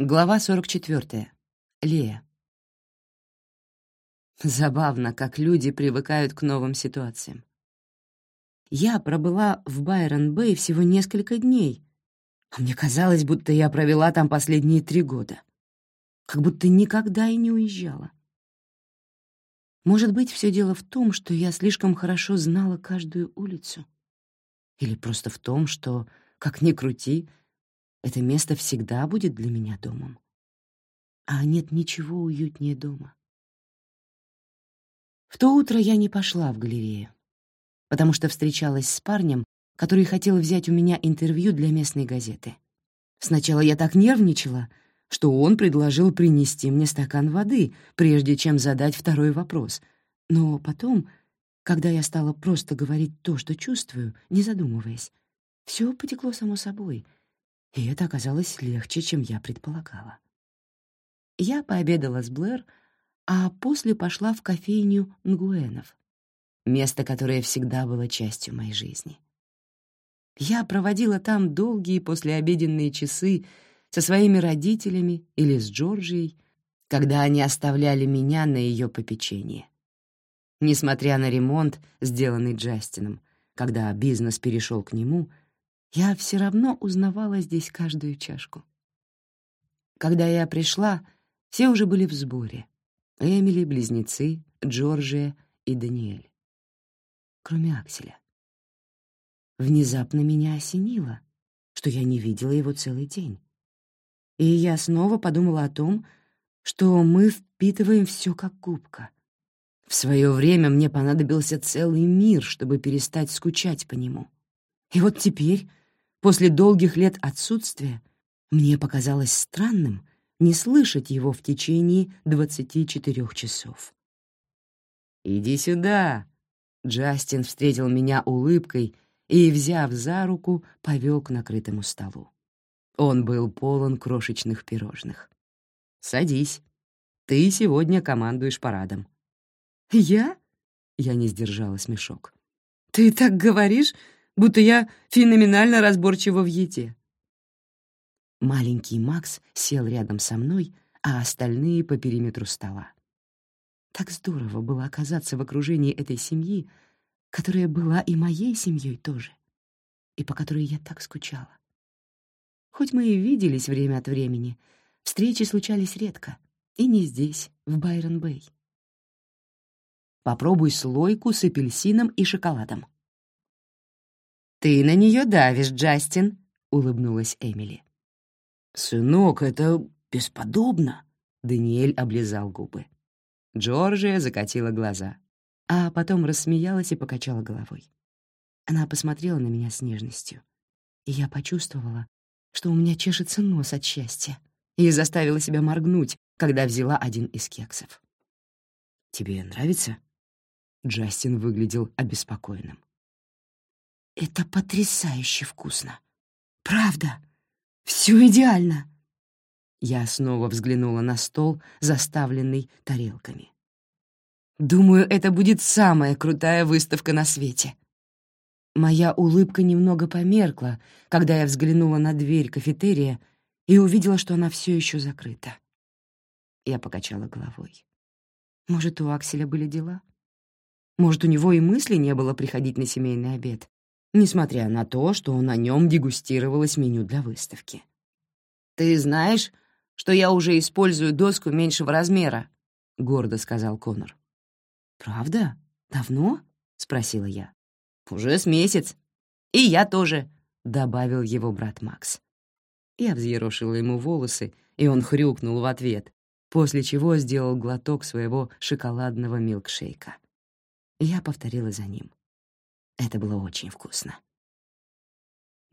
Глава 44. Лея. Забавно, как люди привыкают к новым ситуациям. Я пробыла в Байрон-Бэй всего несколько дней, а мне казалось, будто я провела там последние три года. Как будто никогда и не уезжала. Может быть, все дело в том, что я слишком хорошо знала каждую улицу. Или просто в том, что, как ни крути, это место всегда будет для меня домом. А нет ничего уютнее дома. В то утро я не пошла в галерею, потому что встречалась с парнем, который хотел взять у меня интервью для местной газеты. Сначала я так нервничала, что он предложил принести мне стакан воды, прежде чем задать второй вопрос. Но потом, когда я стала просто говорить то, что чувствую, не задумываясь, все потекло само собой — и это оказалось легче, чем я предполагала. Я пообедала с Блэр, а после пошла в кофейню Нгуэнов, место, которое всегда было частью моей жизни. Я проводила там долгие послеобеденные часы со своими родителями или с Джорджией, когда они оставляли меня на ее попечение. Несмотря на ремонт, сделанный Джастином, когда бизнес перешел к нему — я все равно узнавала здесь каждую чашку. Когда я пришла, все уже были в сборе. Эмили, близнецы, Джорджия и Даниэль. Кроме Акселя. Внезапно меня осенило, что я не видела его целый день. И я снова подумала о том, что мы впитываем все как губка. В свое время мне понадобился целый мир, чтобы перестать скучать по нему. И вот теперь После долгих лет отсутствия мне показалось странным не слышать его в течение 24 часов. «Иди сюда!» Джастин встретил меня улыбкой и, взяв за руку, повел к накрытому столу. Он был полон крошечных пирожных. «Садись. Ты сегодня командуешь парадом». «Я?» — я не сдержала смешок. «Ты так говоришь, будто я феноменально разборчива в еде. Маленький Макс сел рядом со мной, а остальные — по периметру стола. Так здорово было оказаться в окружении этой семьи, которая была и моей семьей тоже, и по которой я так скучала. Хоть мы и виделись время от времени, встречи случались редко, и не здесь, в Байрон-Бэй. Попробуй слойку с апельсином и шоколадом. «Ты на нее давишь, Джастин», — улыбнулась Эмили. «Сынок, это бесподобно», — Даниэль облизал губы. Джорджия закатила глаза, а потом рассмеялась и покачала головой. Она посмотрела на меня с нежностью, и я почувствовала, что у меня чешется нос от счастья, и заставила себя моргнуть, когда взяла один из кексов. «Тебе нравится?» Джастин выглядел обеспокоенным. Это потрясающе вкусно. Правда, все идеально. Я снова взглянула на стол, заставленный тарелками. Думаю, это будет самая крутая выставка на свете. Моя улыбка немного померкла, когда я взглянула на дверь кафетерия и увидела, что она все еще закрыта. Я покачала головой. Может, у Акселя были дела? Может, у него и мысли не было приходить на семейный обед, несмотря на то, что на нем дегустировалось меню для выставки. «Ты знаешь, что я уже использую доску меньшего размера?» — гордо сказал Конор. «Правда? Давно?» — спросила я. «Уже с месяц. И я тоже», — добавил его брат Макс. Я взъерошила ему волосы, и он хрюкнул в ответ, после чего сделал глоток своего шоколадного милкшейка. Я повторила за ним. Это было очень вкусно.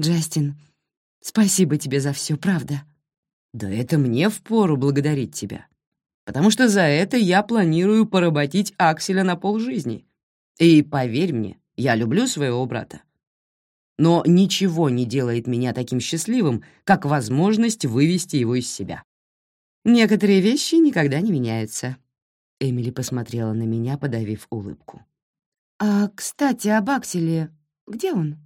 «Джастин, спасибо тебе за все, правда?» «Да это мне впору благодарить тебя, потому что за это я планирую поработить Акселя на полжизни. И поверь мне, я люблю своего брата. Но ничего не делает меня таким счастливым, как возможность вывести его из себя. Некоторые вещи никогда не меняются». Эмили посмотрела на меня, подавив улыбку. «А, кстати, об Акселе. Где он?»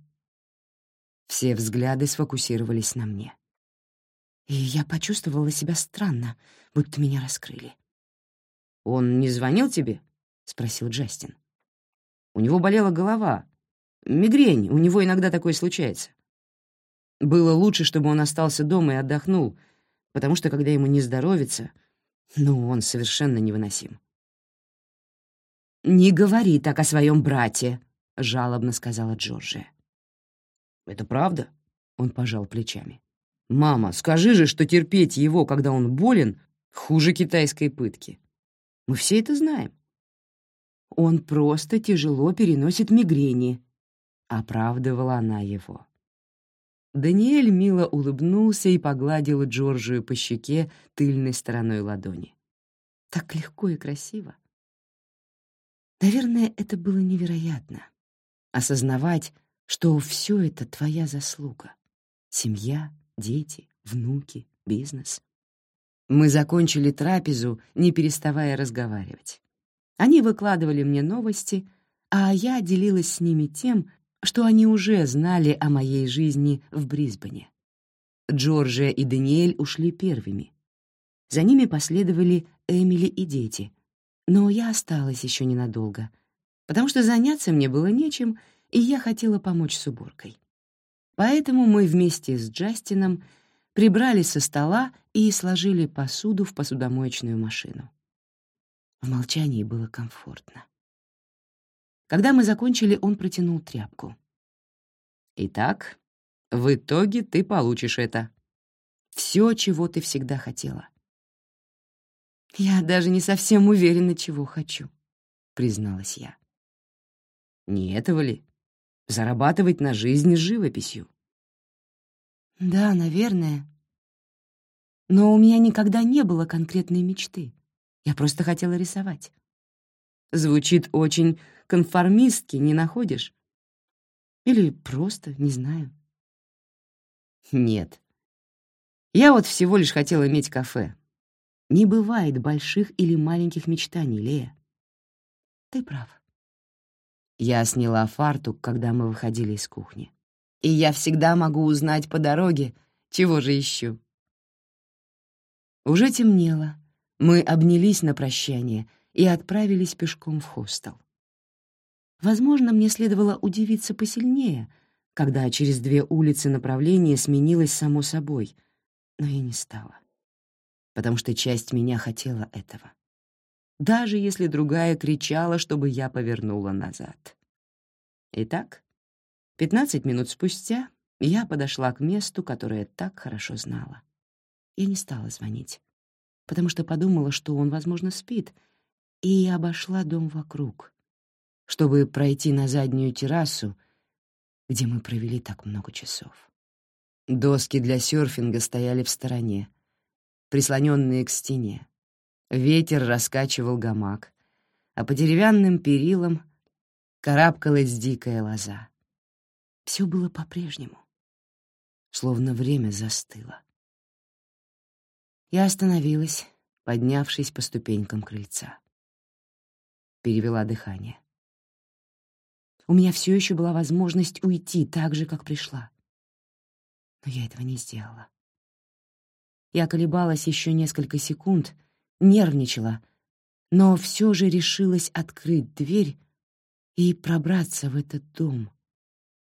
Все взгляды сфокусировались на мне. и я почувствовала себя странно, будто меня раскрыли. «Он не звонил тебе?» — спросил Джастин. «У него болела голова. Мигрень, у него иногда такое случается. Было лучше, чтобы он остался дома и отдохнул, потому что, когда ему не здоровится, ну, он совершенно невыносим». «Не говори так о своем брате», — жалобно сказала Джорджия. «Это правда?» — он пожал плечами. «Мама, скажи же, что терпеть его, когда он болен, хуже китайской пытки. Мы все это знаем». «Он просто тяжело переносит мигрени», — оправдывала она его. Даниэль мило улыбнулся и погладил Джорджию по щеке тыльной стороной ладони. Так легко и красиво. Наверное, это было невероятно — осознавать, что все это твоя заслуга. Семья, дети, внуки, бизнес. Мы закончили трапезу, не переставая разговаривать. Они выкладывали мне новости, а я делилась с ними тем, что они уже знали о моей жизни в Брисбене. Джорджия и Даниэль ушли первыми. За ними последовали Эмили и дети, но я осталась еще ненадолго, потому что заняться мне было нечем, и я хотела помочь с уборкой. Поэтому мы вместе с Джастином прибрали со стола и сложили посуду в посудомоечную машину. В молчании было комфортно. Когда мы закончили, он протянул тряпку. «Итак, в итоге ты получишь это. Все, чего ты всегда хотела». «Я даже не совсем уверена, чего хочу», — призналась я. «Не этого ли? Зарабатывать на жизнь живописью?» «Да, наверное. Но у меня никогда не было конкретной мечты. Я просто хотела рисовать». Звучит очень конформистски, не находишь? Или просто, не знаю. Нет. Я вот всего лишь хотела иметь кафе. Не бывает больших или маленьких мечтаний, Лея. Ты прав. Я сняла фартук, когда мы выходили из кухни. И я всегда могу узнать по дороге, чего же ищу. Уже темнело. Мы обнялись на прощание и отправились пешком в хостел. Возможно, мне следовало удивиться посильнее, когда через две улицы направление сменилось само собой, но я не стала, потому что часть меня хотела этого, даже если другая кричала, чтобы я повернула назад. Итак, пятнадцать минут спустя я подошла к месту, которое так хорошо знала. Я не стала звонить, потому что подумала, что он, возможно, спит, и обошла дом вокруг — чтобы пройти на заднюю террасу, где мы провели так много часов. Доски для серфинга стояли в стороне, прислоненные к стене. Ветер раскачивал гамак, а по деревянным перилам карабкалась дикая лоза. Все было по-прежнему, словно время застыло. Я остановилась, поднявшись по ступенькам крыльца. Перевела дыхание у меня все еще была возможность уйти так же, как пришла. Но я этого не сделала. Я колебалась еще несколько секунд, нервничала, но все же решилась открыть дверь и пробраться в этот дом,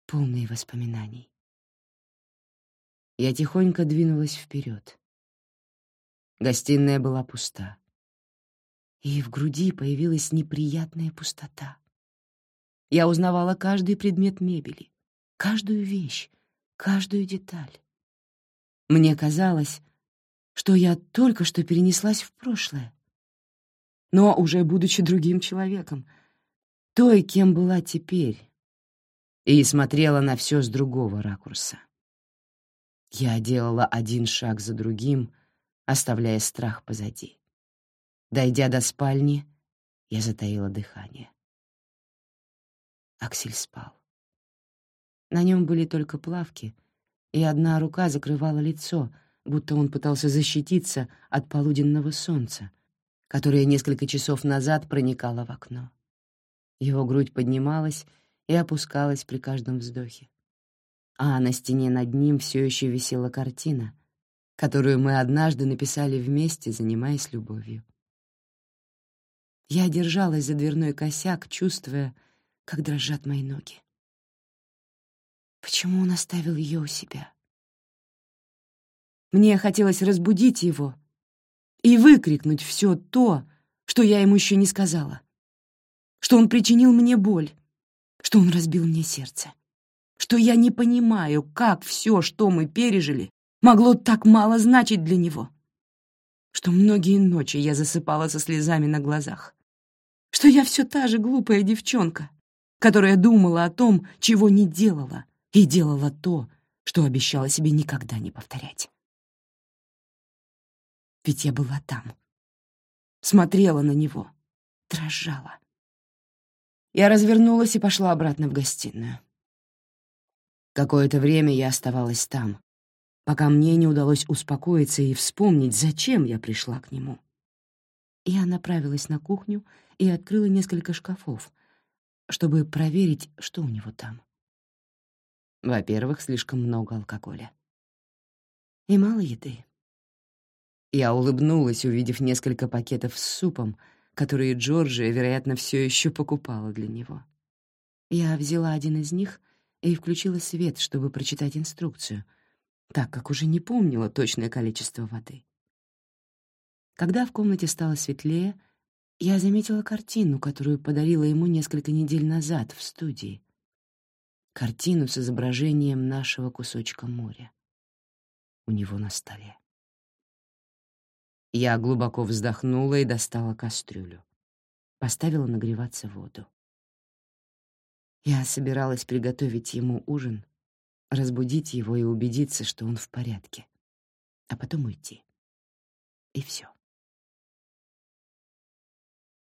полный воспоминаний. Я тихонько двинулась вперед. Гостиная была пуста. И в груди появилась неприятная пустота. Я узнавала каждый предмет мебели, каждую вещь, каждую деталь. Мне казалось, что я только что перенеслась в прошлое, но уже будучи другим человеком, той, кем была теперь, и смотрела на все с другого ракурса. Я делала один шаг за другим, оставляя страх позади. Дойдя до спальни, я затаила дыхание. Аксель спал. На нем были только плавки, и одна рука закрывала лицо, будто он пытался защититься от полуденного солнца, которое несколько часов назад проникало в окно. Его грудь поднималась и опускалась при каждом вздохе. А на стене над ним все еще висела картина, которую мы однажды написали вместе, занимаясь любовью. Я держалась за дверной косяк, чувствуя, как дрожат мои ноги. Почему он оставил ее у себя? Мне хотелось разбудить его и выкрикнуть все то, что я ему еще не сказала. Что он причинил мне боль, что он разбил мне сердце, что я не понимаю, как все, что мы пережили, могло так мало значить для него, что многие ночи я засыпала со слезами на глазах, что я все та же глупая девчонка, которая думала о том, чего не делала, и делала то, что обещала себе никогда не повторять. Ведь я была там, смотрела на него, дрожала. Я развернулась и пошла обратно в гостиную. Какое-то время я оставалась там, пока мне не удалось успокоиться и вспомнить, зачем я пришла к нему. Я направилась на кухню и открыла несколько шкафов, чтобы проверить, что у него там. Во-первых, слишком много алкоголя. И мало еды. Я улыбнулась, увидев несколько пакетов с супом, которые Джорджия, вероятно, все еще покупала для него. Я взяла один из них и включила свет, чтобы прочитать инструкцию, так как уже не помнила точное количество воды. Когда в комнате стало светлее, я заметила картину, которую подарила ему несколько недель назад в студии. Картину с изображением нашего кусочка моря. У него на столе. Я глубоко вздохнула и достала кастрюлю. Поставила нагреваться воду. Я собиралась приготовить ему ужин, разбудить его и убедиться, что он в порядке, а потом уйти. И все.